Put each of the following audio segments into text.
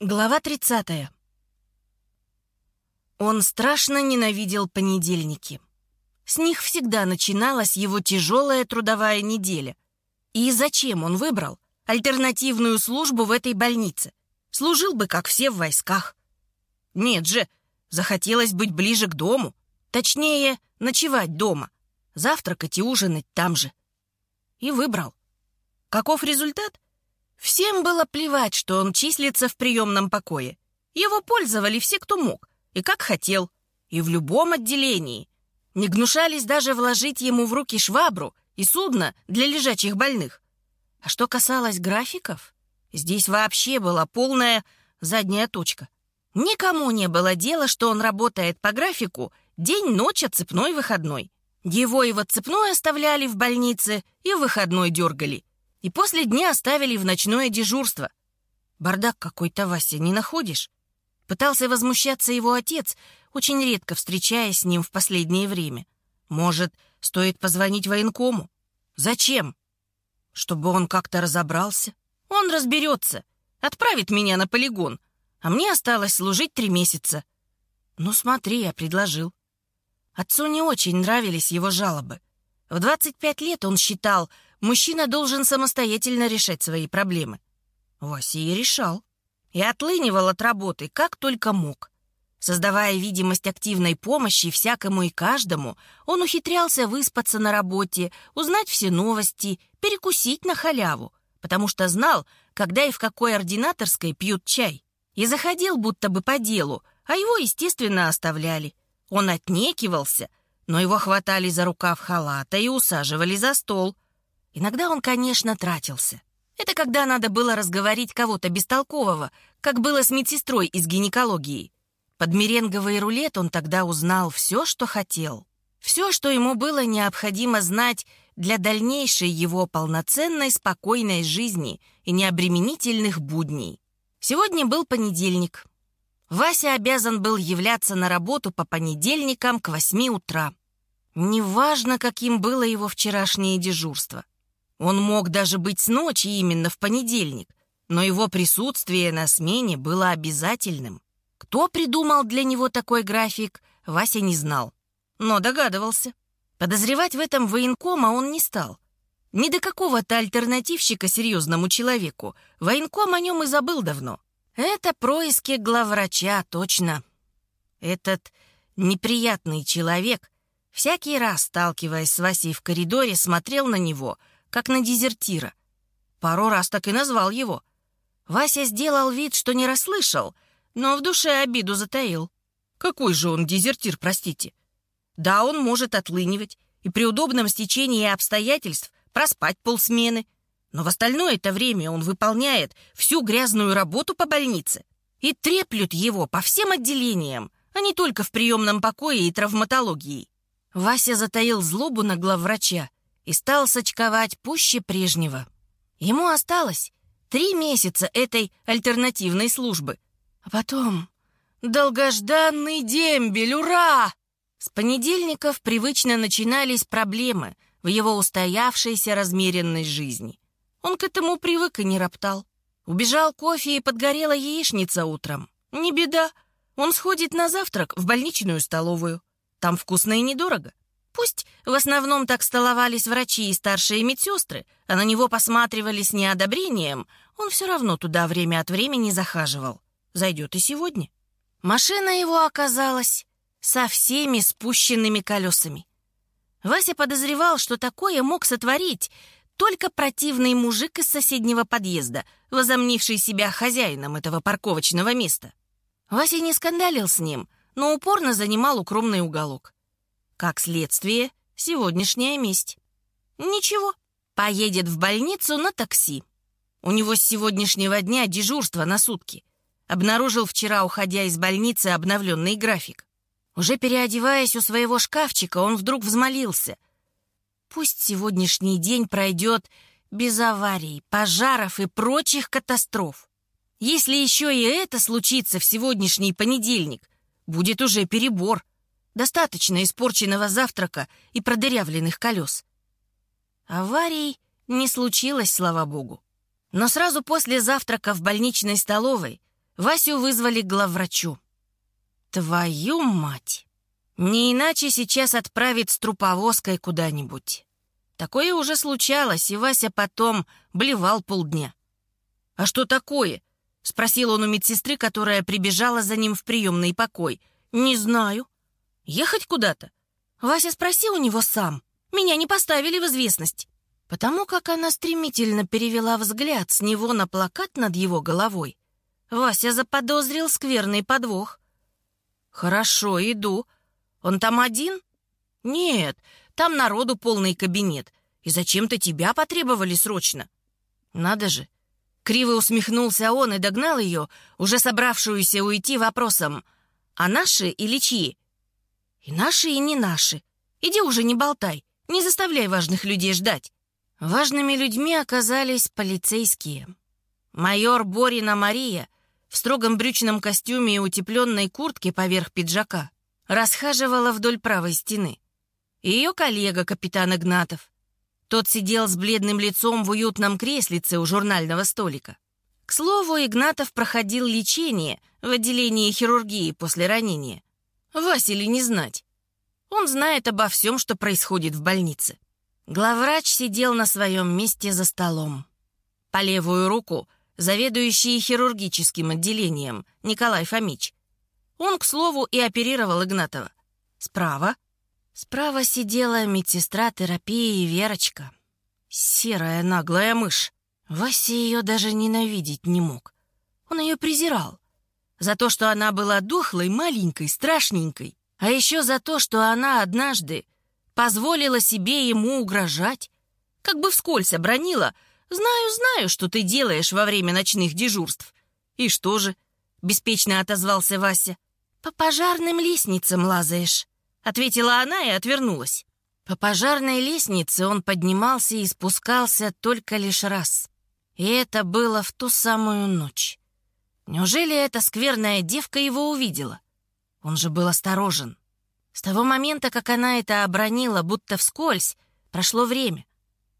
Глава 30. Он страшно ненавидел понедельники. С них всегда начиналась его тяжелая трудовая неделя. И зачем он выбрал альтернативную службу в этой больнице? Служил бы, как все в войсках. Нет же, захотелось быть ближе к дому. Точнее, ночевать дома. Завтракать и ужинать там же. И выбрал. Каков результат? Всем было плевать, что он числится в приемном покое. Его пользовали все, кто мог, и как хотел, и в любом отделении. Не гнушались даже вложить ему в руки швабру и судно для лежачих больных. А что касалось графиков, здесь вообще была полная задняя точка. Никому не было дела, что он работает по графику день-ночь, цепной выходной. Его и в отцепной оставляли в больнице, и в выходной дергали и после дня оставили в ночное дежурство. Бардак какой-то, Вася, не находишь? Пытался возмущаться его отец, очень редко встречаясь с ним в последнее время. Может, стоит позвонить военкому? Зачем? Чтобы он как-то разобрался. Он разберется, отправит меня на полигон, а мне осталось служить три месяца. Ну смотри, я предложил. Отцу не очень нравились его жалобы. В 25 лет он считал, мужчина должен самостоятельно решать свои проблемы. Вася и решал. И отлынивал от работы, как только мог. Создавая видимость активной помощи всякому и каждому, он ухитрялся выспаться на работе, узнать все новости, перекусить на халяву, потому что знал, когда и в какой ординаторской пьют чай. И заходил будто бы по делу, а его, естественно, оставляли. Он отнекивался, но его хватали за рукав халата и усаживали за стол — Иногда он, конечно, тратился. Это когда надо было разговорить кого-то бестолкового, как было с медсестрой из гинекологии. Под меренговый рулет он тогда узнал все, что хотел. Все, что ему было необходимо знать для дальнейшей его полноценной, спокойной жизни и необременительных будней. Сегодня был понедельник. Вася обязан был являться на работу по понедельникам к восьми утра. Неважно, каким было его вчерашнее дежурство. Он мог даже быть с ночи именно в понедельник, но его присутствие на смене было обязательным. Кто придумал для него такой график, Вася не знал, но догадывался. Подозревать в этом военкома он не стал. Ни до какого-то альтернативщика серьезному человеку. Военком о нем и забыл давно. Это происки главврача, точно. Этот неприятный человек, всякий раз, сталкиваясь с Васей в коридоре, смотрел на него — как на дезертира. Пару раз так и назвал его. Вася сделал вид, что не расслышал, но в душе обиду затаил. Какой же он дезертир, простите? Да, он может отлынивать и при удобном стечении обстоятельств проспать полсмены, но в остальное это время он выполняет всю грязную работу по больнице и треплют его по всем отделениям, а не только в приемном покое и травматологии. Вася затаил злобу на главврача и стал сочковать пуще прежнего. Ему осталось три месяца этой альтернативной службы. А потом долгожданный дембель, ура! С понедельников привычно начинались проблемы в его устоявшейся размеренной жизни. Он к этому привык и не роптал. Убежал кофе и подгорела яичница утром. Не беда, он сходит на завтрак в больничную столовую. Там вкусно и недорого. Пусть в основном так столовались врачи и старшие медсестры, а на него посматривали с неодобрением, он все равно туда время от времени захаживал. Зайдет и сегодня. Машина его оказалась со всеми спущенными колесами. Вася подозревал, что такое мог сотворить только противный мужик из соседнего подъезда, возомнивший себя хозяином этого парковочного места. Вася не скандалил с ним, но упорно занимал укромный уголок. Как следствие, сегодняшняя месть. Ничего, поедет в больницу на такси. У него с сегодняшнего дня дежурство на сутки. Обнаружил вчера, уходя из больницы, обновленный график. Уже переодеваясь у своего шкафчика, он вдруг взмолился. Пусть сегодняшний день пройдет без аварий, пожаров и прочих катастроф. Если еще и это случится в сегодняшний понедельник, будет уже перебор. Достаточно испорченного завтрака и продырявленных колес. Аварий не случилось, слава богу. Но сразу после завтрака в больничной столовой Васю вызвали к главврачу. Твою мать! Не иначе сейчас отправить с труповозкой куда-нибудь. Такое уже случалось, и Вася потом блевал полдня. «А что такое?» — спросил он у медсестры, которая прибежала за ним в приемный покой. «Не знаю. Ехать куда-то?» Вася спросил у него сам. «Меня не поставили в известность». Потому как она стремительно перевела взгляд с него на плакат над его головой, Вася заподозрил скверный подвох. «Хорошо, иду. Он там один?» «Нет, там народу полный кабинет. И зачем-то тебя потребовали срочно». «Надо же». Криво усмехнулся он и догнал ее, уже собравшуюся уйти вопросом «А наши или чьи?» «И наши, и не наши. Иди уже не болтай, не заставляй важных людей ждать». Важными людьми оказались полицейские. Майор Борина Мария в строгом брючном костюме и утепленной куртке поверх пиджака расхаживала вдоль правой стены. Ее коллега, капитан Игнатов. Тот сидел с бледным лицом в уютном креслице у журнального столика. К слову, Игнатов проходил лечение в отделении хирургии после ранения. Василий не знать. Он знает обо всем, что происходит в больнице. Главврач сидел на своем месте за столом. По левую руку заведующий хирургическим отделением Николай Фомич. Он, к слову, и оперировал Игнатова. Справа. Справа сидела медсестра терапии Верочка. Серая наглая мышь. Вася ее даже ненавидеть не мог. Он ее презирал. За то, что она была дохлой, маленькой, страшненькой. А еще за то, что она однажды позволила себе ему угрожать, как бы вскользь обронила, «Знаю, знаю, что ты делаешь во время ночных дежурств». «И что же?» — беспечно отозвался Вася. «По пожарным лестницам лазаешь», — ответила она и отвернулась. По пожарной лестнице он поднимался и спускался только лишь раз. И это было в ту самую ночь. Неужели эта скверная девка его увидела? Он же был осторожен. С того момента, как она это обронила, будто вскользь, прошло время.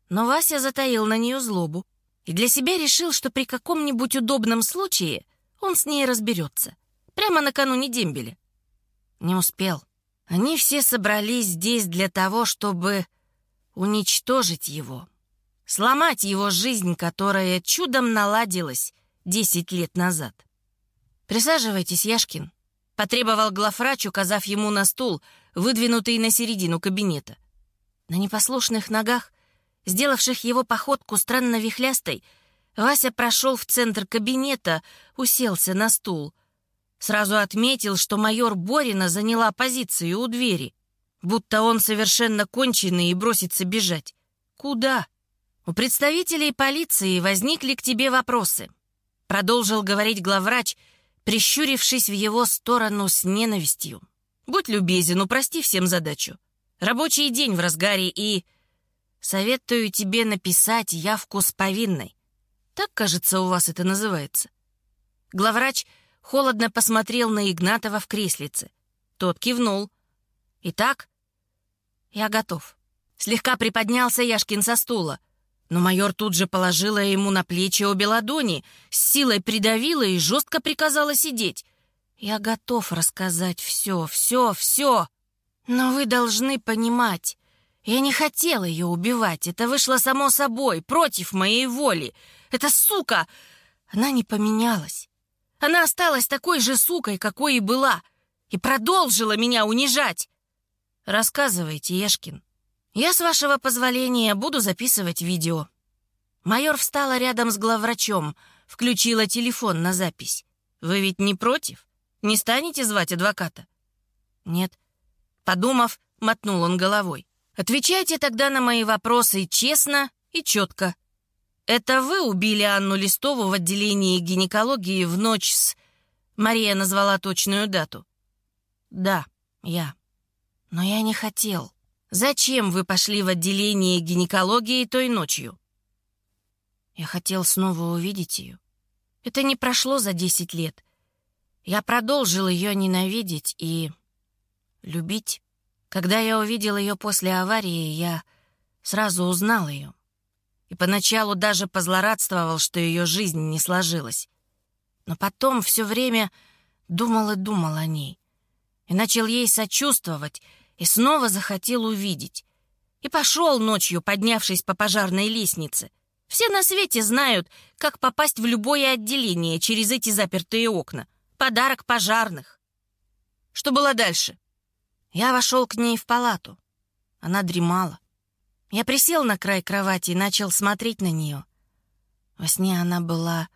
Но Вася затаил на нее злобу и для себя решил, что при каком-нибудь удобном случае он с ней разберется. Прямо накануне дембеля. Не успел. Они все собрались здесь для того, чтобы уничтожить его. Сломать его жизнь, которая чудом наладилась десять лет назад. «Присаживайтесь, Яшкин», Потребовал главврач, указав ему на стул, выдвинутый на середину кабинета. На непослушных ногах, сделавших его походку странно вихлястой, Вася прошел в центр кабинета, уселся на стул. Сразу отметил, что майор Борина заняла позицию у двери, будто он совершенно конченый и бросится бежать. Куда? У представителей полиции возникли к тебе вопросы. Продолжил говорить главврач, прищурившись в его сторону с ненавистью. «Будь любезен, упрости всем задачу. Рабочий день в разгаре и...» «Советую тебе написать явку с повинной. Так, кажется, у вас это называется». Главврач холодно посмотрел на Игнатова в креслице. Тот кивнул. «Итак, я готов». Слегка приподнялся Яшкин со стула. Но майор тут же положила ему на плечи обе ладони, с силой придавила и жестко приказала сидеть. «Я готов рассказать все, все, все. Но вы должны понимать, я не хотела ее убивать. Это вышло само собой, против моей воли. Эта сука, она не поменялась. Она осталась такой же сукой, какой и была, и продолжила меня унижать. Рассказывайте, Ешкин. «Я, с вашего позволения, буду записывать видео». Майор встала рядом с главврачом, включила телефон на запись. «Вы ведь не против? Не станете звать адвоката?» «Нет». Подумав, мотнул он головой. «Отвечайте тогда на мои вопросы честно и четко. Это вы убили Анну Листову в отделении гинекологии в ночь с...» Мария назвала точную дату. «Да, я. Но я не хотел». Зачем вы пошли в отделение гинекологии той ночью?» Я хотел снова увидеть ее. Это не прошло за десять лет. Я продолжил ее ненавидеть и любить. Когда я увидел ее после аварии, я сразу узнал ее. И поначалу даже позлорадствовал, что ее жизнь не сложилась. Но потом все время думал и думал о ней. И начал ей сочувствовать, и снова захотел увидеть. И пошел ночью, поднявшись по пожарной лестнице. Все на свете знают, как попасть в любое отделение через эти запертые окна. Подарок пожарных. Что было дальше? Я вошел к ней в палату. Она дремала. Я присел на край кровати и начал смотреть на нее. Во сне она была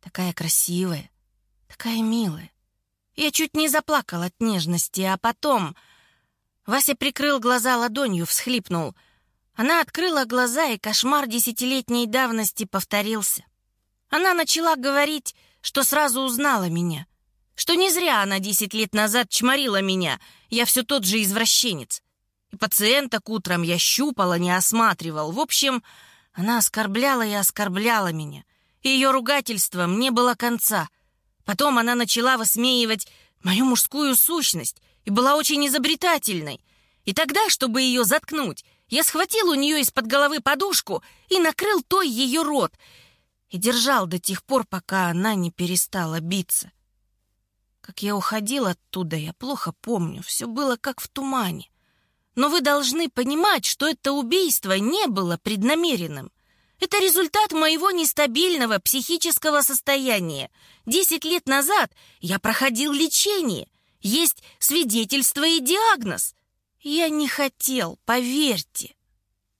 такая красивая, такая милая. Я чуть не заплакал от нежности, а потом... Вася прикрыл глаза ладонью, всхлипнул. Она открыла глаза, и кошмар десятилетней давности повторился. Она начала говорить, что сразу узнала меня, что не зря она десять лет назад чморила меня, я все тот же извращенец. И пациенток утром я щупала, не осматривал. В общем, она оскорбляла и оскорбляла меня. И ее ругательством не было конца. Потом она начала высмеивать мою мужскую сущность и была очень изобретательной. И тогда, чтобы ее заткнуть, я схватил у нее из-под головы подушку и накрыл той ее рот и держал до тех пор, пока она не перестала биться. Как я уходил оттуда, я плохо помню, все было как в тумане. Но вы должны понимать, что это убийство не было преднамеренным. Это результат моего нестабильного психического состояния. Десять лет назад я проходил лечение. Есть свидетельство и диагноз. Я не хотел, поверьте.